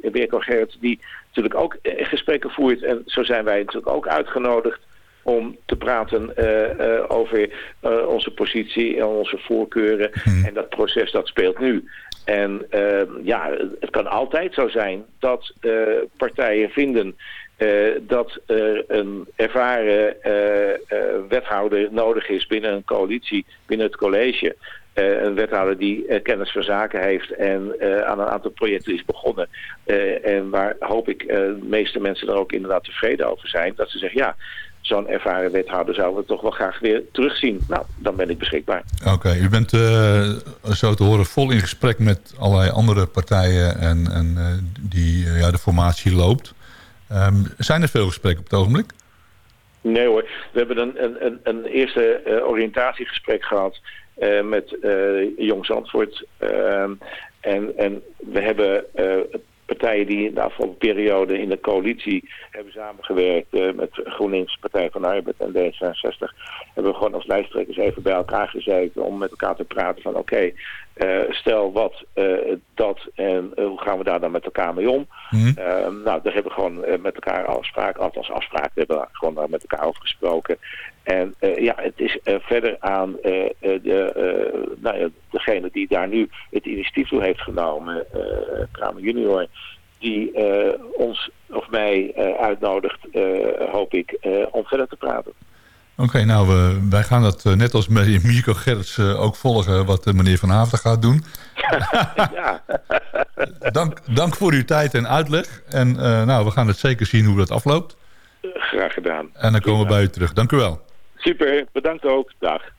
uh, Gerrits die natuurlijk ook eh, gesprekken voert. En zo zijn wij natuurlijk ook uitgenodigd om te praten uh, uh, over uh, onze positie en onze voorkeuren. Hmm. En dat proces dat speelt nu. En ja, het kan altijd zo zijn dat partijen vinden uh, dat er een ervaren uh, uh, wethouder nodig is binnen een coalitie, binnen het college. een wethouder die kennis van zaken heeft en aan een aantal projecten is begonnen. en waar hoop ik de meeste mensen er ook inderdaad tevreden over zijn. Dat ze zeggen, ja, zo'n ervaren wethouder zouden we toch wel graag weer terugzien. Nou, dan ben ik beschikbaar. Oké, u bent zo te horen vol in gesprek met allerlei andere partijen en, en die ja, de formatie loopt. Um, zijn er veel gesprekken op het ogenblik? Nee hoor, we hebben een, een, een eerste uh, oriëntatiegesprek gehad uh, met uh, Jong Zandvoort. Ehm, en, en we hebben partijen die in de afgelopen periode in de coalitie hebben samengewerkt met GroenLinks, Partij van de Arbeid en D66. Hebben we gewoon als lijsttrekkers even bij elkaar gezeten om met elkaar te praten van oké, okay, uh, stel wat, uh, dat en uh, hoe gaan we daar dan met elkaar mee om? Mm -hmm. nou, daar hebben we gewoon met elkaar afspraken, althans afspraken, we hebben gewoon daar met elkaar over gesproken. En ja, het is verder aan de, nou ja, degene die daar nu het initiatief toe heeft genomen, Kramer junior, die ons of mij uitnodigt, hoop ik, om verder te praten. Oké, okay, nou, uh, wij gaan dat net als met Mirko Gerrits ook volgen wat meneer Van Haafden gaat doen. ja. dank, dank voor uw tijd en uitleg. En nou, we gaan het zeker zien hoe dat afloopt. Graag gedaan. En dan komen we bij u terug. Dank u wel. Super, bedankt ook. Dag.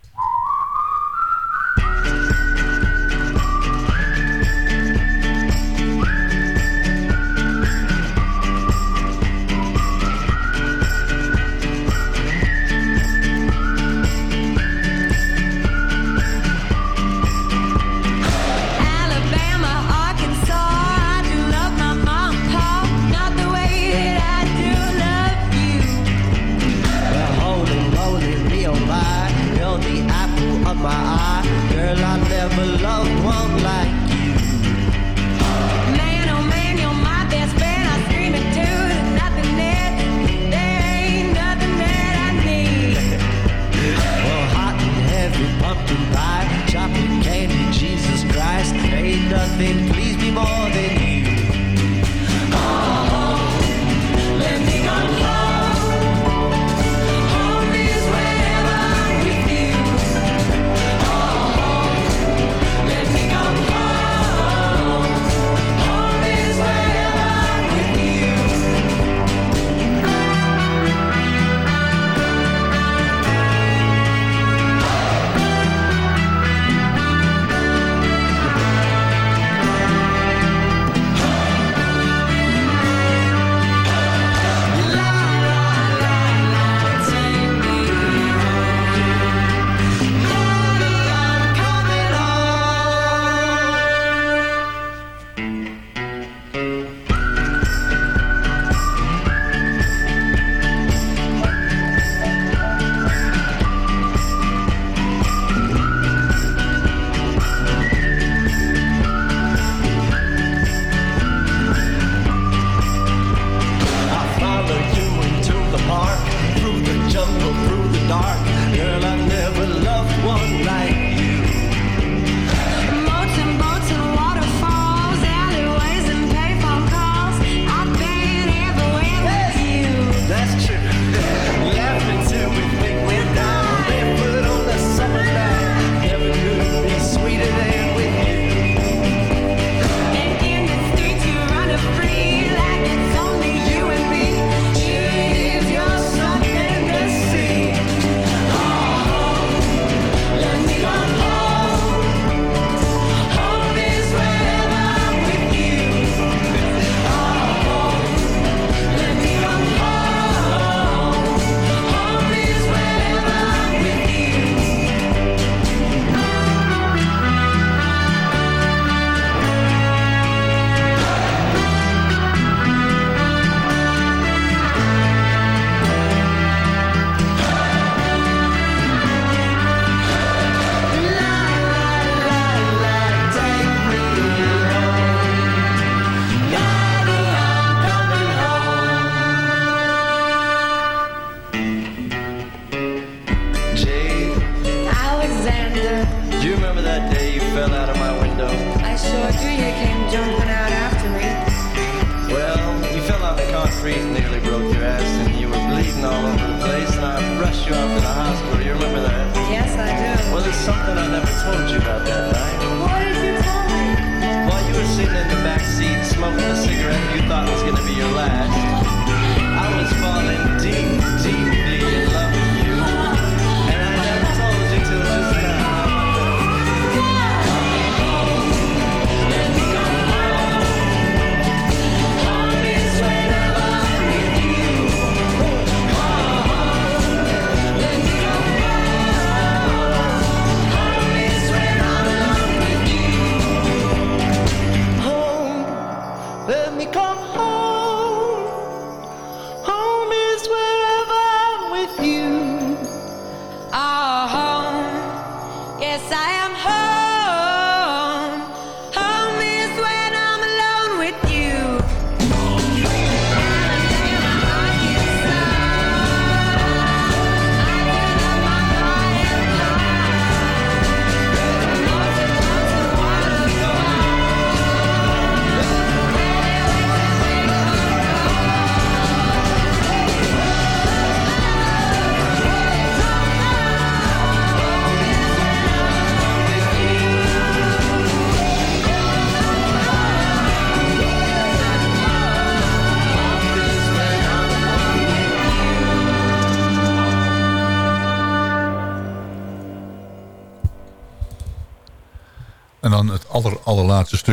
nothing pleased me more than you.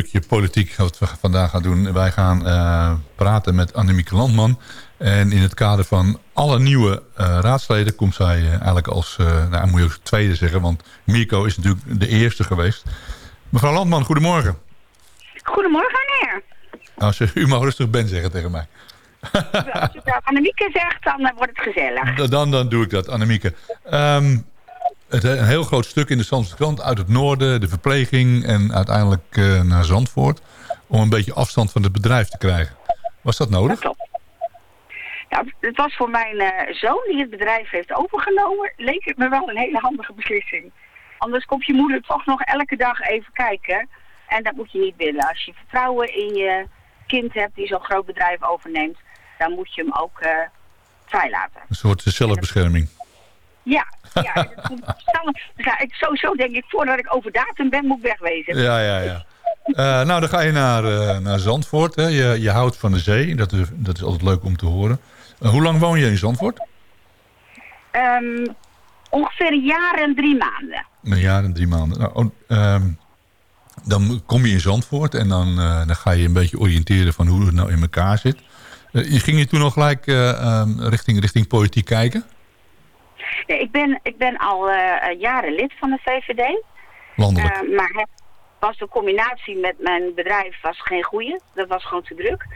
stukje politiek wat we vandaag gaan doen. Wij gaan eh, praten met Annemieke Landman. En in het kader van alle nieuwe eh, raadsleden komt zij eh, eigenlijk als... nou, moet je ook tweede zeggen, want Mirko is natuurlijk de eerste geweest. Mevrouw Landman, goedemorgen. Goedemorgen, meneer. Als je, u maar rustig bent zeggen tegen mij. Als je Annemieke zegt, dan wordt het gezellig. Dan, dan doe ik dat, Annemieke. Ehm, het, een heel groot stuk in de Zandvoortse krant uit het noorden, de verpleging en uiteindelijk eh, naar Zandvoort. Om een beetje afstand van het bedrijf te krijgen. Was dat nodig? Dat klopt. Het was voor mijn eh, zoon die het bedrijf heeft overgenomen, leek het me wel een hele handige beslissing. Anders komt je moeder toch nog elke dag even kijken. En dat moet je niet willen. Als je vertrouwen in je kind hebt die zo'n groot bedrijf overneemt, dan moet je hem ook eh vrijlaten. Een soort zelfbescherming. Ja, ja. dat stel- ja, ik, sowieso denk ik, voordat ik over datum ben, moet ik wegwezen. Ja, ja, ja. Eh, nou, dan ga je naar, eh, naar Zandvoort. Hè. Je, je houdt van de zee. Dat is, dat is altijd leuk om te horen. Eh, hoe lang woon je in Zandvoort? Ehm, ongeveer een jaar en drie maanden. Een jaar en drie maanden. Nou, oh, ehm, dan kom je in Zandvoort en dan, dan ga je een beetje oriënteren van hoe het nou in elkaar zit. Je ging je toen nog gelijk eh, ehm, richting, richting politiek kijken? Nee, ik, ben, ik ben al eh, jaren lid van de VVD. Landelijk. Eh, maar het was de combinatie met mijn bedrijf was geen goede. Dat was gewoon te druk.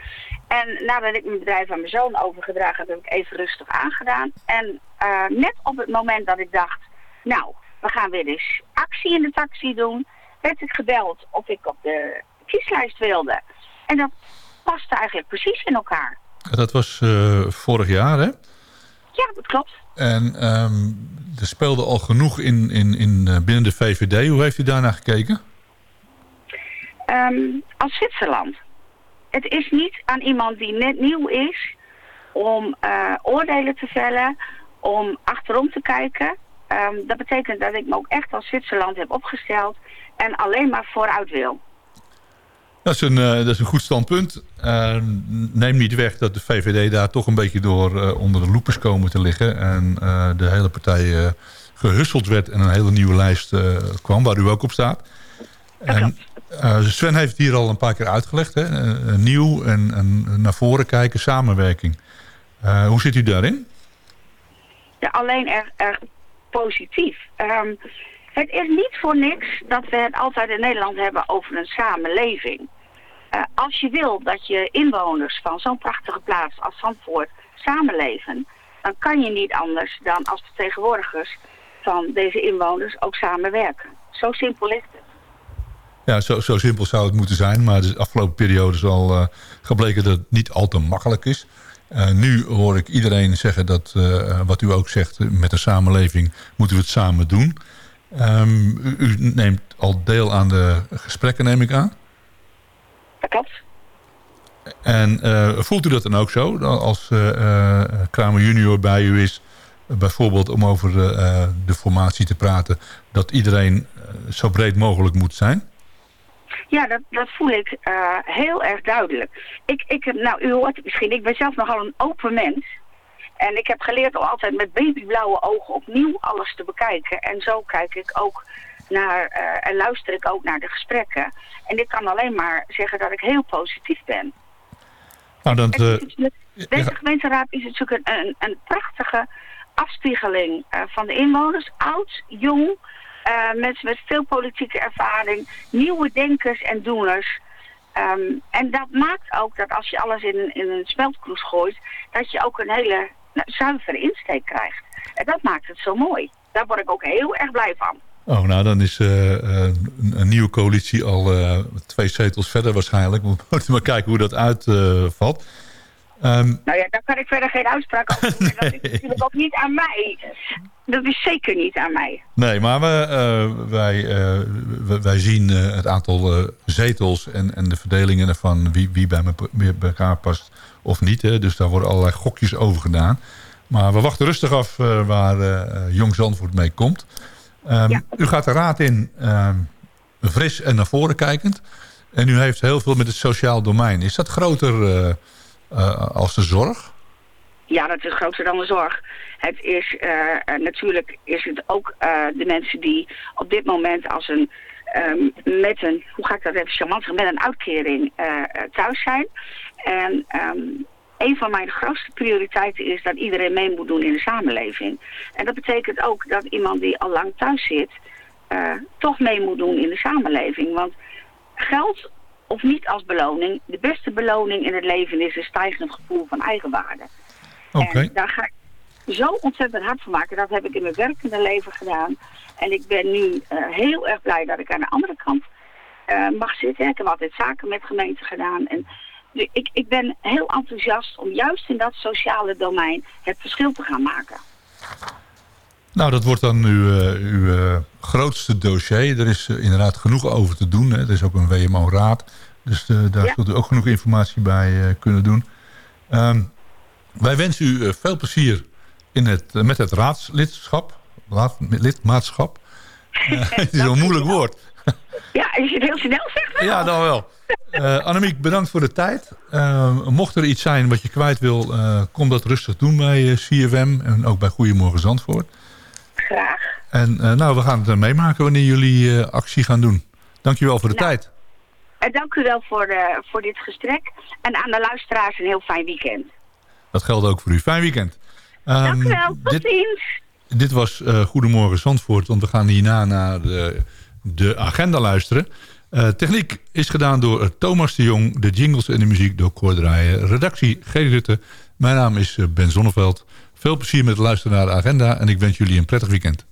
En nadat ik mijn bedrijf aan mijn zoon overgedragen heb, heb ik even rustig aangedaan. En eh, net op het moment dat ik dacht, nou, we gaan weer eens actie in de taxi doen, werd ik gebeld of ik op de kieslijst wilde. En dat paste eigenlijk precies in elkaar. Dat was eh, vorig jaar, hè? Ja, dat klopt. En ehm, er speelde al genoeg in, in, in, eh, binnen de VVD. Hoe heeft u daarnaar gekeken? Ehm, als Zwitserland. Het is niet aan iemand die net nieuw is om eh, oordelen te vellen, om achterom te kijken. Ehm, dat betekent dat ik me ook echt als Zwitserland heb opgesteld en alleen maar vooruit wil. Dat is een, eh, dat is een goed standpunt. Eh, neem niet weg dat de VVD daar toch een beetje door eh, onder de loep is komen te liggen. En de hele partij eh, gehusseld werd en een hele nieuwe lijst kwam, waar u ook op staat. En, Sven heeft het hier al een paar keer uitgelegd. Hè? Nieuw en, en naar voren kijken, samenwerking. Hoe zit u daarin? Ja, alleen erg, erg positief. Ehm, het is niet voor niks dat we het altijd in Nederland hebben over een samenleving. Eh, als je wil dat je inwoners van zo'n prachtige plaats als Zandvoort samenleven, dan kan je niet anders dan als vertegenwoordigers van deze inwoners ook samenwerken. Zo simpel is het. Ja, zo, zo simpel zou het moeten zijn. Maar de afgelopen periode is al eh, gebleken dat het niet al te makkelijk is. Eh, nu hoor ik iedereen zeggen dat, wat u ook zegt, met de samenleving moeten we het samen doen. Ehm, u, u neemt al deel aan de gesprekken, neem ik aan. Dat klopt. En eh, voelt u dat dan ook zo? Als eh, eh, Kramer junior bij u is, bijvoorbeeld om over de formatie te praten... dat iedereen zo breed mogelijk moet zijn? Ja, dat, dat voel ik heel erg duidelijk. Ik, ik heb, nou, u hoort het misschien, ik ben zelf nogal een open mens. En ik heb geleerd om altijd met babyblauwe ogen opnieuw alles te bekijken. En zo kijk ik ook naar, eh, en luister ik ook naar de gesprekken. En ik kan alleen maar zeggen dat ik heel positief ben. Nou, dan, natuurlijk- Deze gemeenteraad is natuurlijk een, een, een prachtige afspiegeling eh, van de inwoners. Oud, jong, mensen met veel politieke ervaring, nieuwe denkers en doeners. Ehm, en dat maakt ook dat als je alles in, een- in een smeltkroes gooit, dat je ook een hele zuivere insteek krijgt. En dat maakt het zo mooi. Daar word ik ook heel erg blij van. Oh, nou, dan is eh, eh, een, een nieuwe coalitie al eh, twee zetels verder waarschijnlijk. We moeten maar kijken hoe dat uitvalt. Ehm Nou ja, daar kan ik verder geen uitspraak over doen. Dat is natuurlijk ook niet aan mij. Dat is zeker niet aan mij. nee, maar we, eh, wij, eh, wij zien eh, het aantal zetels en, en de verdelingen ervan... wie, wie bij, me, bij elkaar past of niet. Hè. Dus daar worden allerlei gokjes over gedaan. Maar we wachten rustig af waar Jong Zandvoort mee komt. Ehm, Ja. U gaat de raad in ehm, fris en naar voren kijkend. En u heeft heel veel met het sociaal domein. Is dat groter als de zorg? Ja, dat is groter dan de zorg. Het is, eh, eh, natuurlijk is het ook eh, de mensen die op dit moment als een, ehm, met een, hoe ga ik dat even charmant zeggen, met een uitkering eh, eh, thuis zijn. En ehm, een van mijn grootste prioriteiten is dat iedereen mee moet doen in de samenleving. En dat betekent ook dat iemand die al lang thuis zit, eh, toch mee moet doen in de samenleving. Want geld of niet als beloning, de beste beloning in het leven is een stijgend gevoel van eigenwaarde. Oké. En daar ga, ik- zo ontzettend hard van maken. Dat heb ik in mijn werkende leven gedaan. En ik ben nu eh, heel erg blij dat ik aan de andere kant eh, mag zitten. Ik heb altijd zaken met gemeenten gedaan. En ik, ik ben heel enthousiast om juist in dat sociale domein het verschil te gaan maken. Nou, dat wordt dan uw, eh, uw eh, grootste dossier. Er is eh, inderdaad genoeg over te doen. Hè. Er is ook een WMO-raad. Dus daar Ja. zult u ook genoeg informatie bij kunnen doen. Ehm, wij wensen u veel plezier in het, met het raadslidschap. Lidmaatschap. Het is een moeilijk woord. Ja, als je het heel snel zegt wel. Ja, dan wel. Eh Annemiek, bedankt voor de tijd. Eh, mocht er iets zijn wat je kwijt wil, kom dat rustig doen bij CFM. En ook bij Goedemorgen Zandvoort. Graag. En eh, nou, we gaan het eh, meemaken wanneer jullie eh, actie gaan doen. Dankjewel voor de tijd. En dank u wel voor, voor dit gesprek. En aan de luisteraars een heel fijn weekend. Dat geldt ook voor u. Fijn weekend. Ehm, dank u wel. Tot dit, ziens. dit was Goedemorgen Zandvoort, want we gaan hierna naar de, de agenda luisteren. Techniek is gedaan door Thomas de Jong, de jingles en de muziek door Cor Draaien. Redactie G. Rutte. Mijn naam is Ben Zonneveld. Veel plezier met luisteren naar de agenda en ik wens jullie een prettig weekend.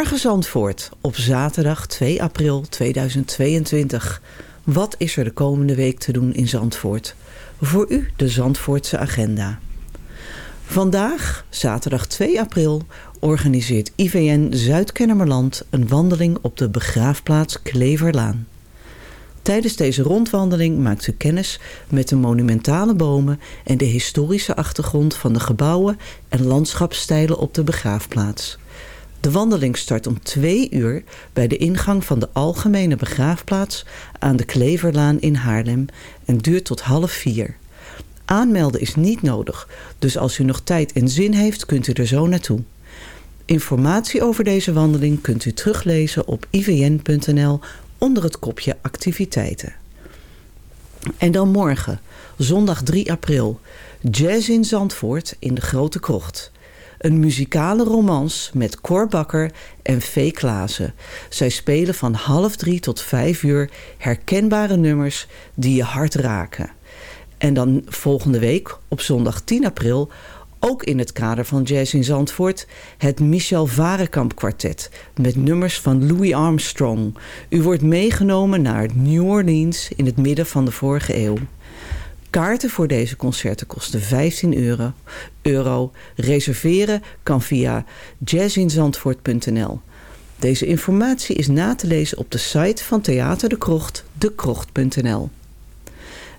Goedemorgen Zandvoort, op zaterdag 2 april 2022. Wat is er de komende week te doen in Zandvoort? Voor u de Zandvoortse agenda. Vandaag, zaterdag 2 april, organiseert IVN Zuid-Kennemerland een wandeling op de begraafplaats Kleverlaan. Tijdens deze rondwandeling maakt u kennis met de monumentale bomen en de historische achtergrond van de gebouwen en landschapsstijlen op de begraafplaats. De wandeling start om twee uur bij de ingang van de Algemene Begraafplaats aan de Kleverlaan in Haarlem en duurt tot half vier. Aanmelden is niet nodig, dus als u nog tijd en zin heeft kunt u er zo naartoe. Informatie over deze wandeling kunt u teruglezen op ivn.nl onder het kopje activiteiten. En dan morgen, zondag 3 april, Jazz in Zandvoort in de Grote Krocht. Een muzikale romans met Cor Bakker en Vee Klaassen. Zij spelen van half drie tot vijf uur herkenbare nummers die je hart raken. En dan volgende week, op zondag 10 april, ook in het kader van Jazz in Zandvoort, het Michel Varenkamp kwartet met nummers van Louis Armstrong. U wordt meegenomen naar New Orleans in het midden van de vorige eeuw. Kaarten voor deze concerten kosten 15 euro. Reserveren kan via jazzinzandvoort.nl. Deze informatie is na te lezen op de site van Theater de Krocht, dekrocht.nl.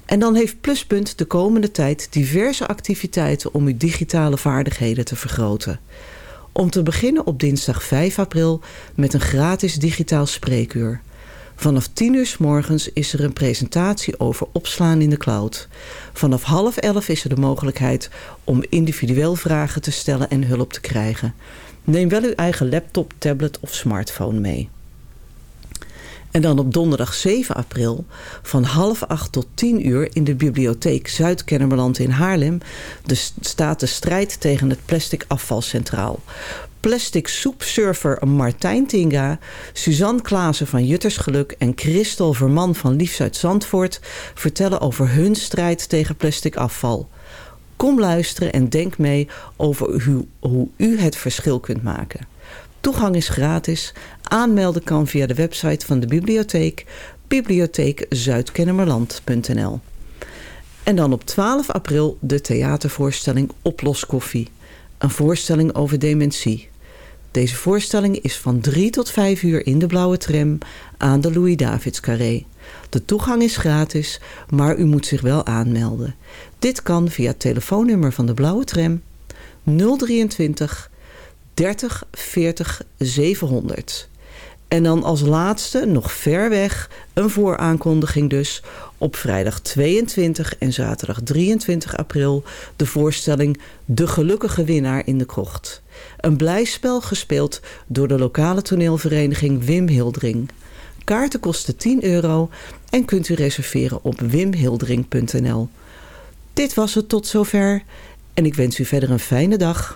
En dan heeft Pluspunt de komende tijd diverse activiteiten om uw digitale vaardigheden te vergroten. Om te beginnen op dinsdag 5 april met een gratis digitaal spreekuur. Vanaf 10 uur s morgens is er een presentatie over opslaan in de cloud. Vanaf half 11 is er de mogelijkheid om individueel vragen te stellen en hulp te krijgen. Neem wel uw eigen laptop, tablet of smartphone mee. En dan op donderdag 7 april van half 8 tot 10 uur in de bibliotheek Zuid-Kennemerland in Haarlem de, staat de strijd tegen het plastic afval centraal. Plastic soepsurfer Martijn Tinga, Suzanne Klaassen van Juttersgeluk en Christel Verman van Liefs uit Zandvoort vertellen over hun strijd tegen plastic afval. Kom luisteren en denk mee over hoe, hoe u het verschil kunt maken. Toegang is gratis. Aanmelden kan via de website van de bibliotheek bibliotheekzuidkennemerland.nl En dan op 12 april de theatervoorstelling Oploskoffie. Een voorstelling over dementie. Deze voorstelling is van 3 tot 5 uur in de blauwe tram aan de Louis-Davids Carré. De toegang is gratis, maar u moet zich wel aanmelden. Dit kan via het telefoonnummer van de blauwe tram 023 30 40 700. En dan als laatste, nog ver weg, een vooraankondiging dus. Op vrijdag 22 en zaterdag 23 april de voorstelling De Gelukkige Winnaar in de Krocht. Een blijspel gespeeld door de lokale toneelvereniging Wim Hildring. Kaarten kosten 10 euro en kunt u reserveren op wimhildring.nl. Dit was het tot zover en ik wens u verder een fijne dag.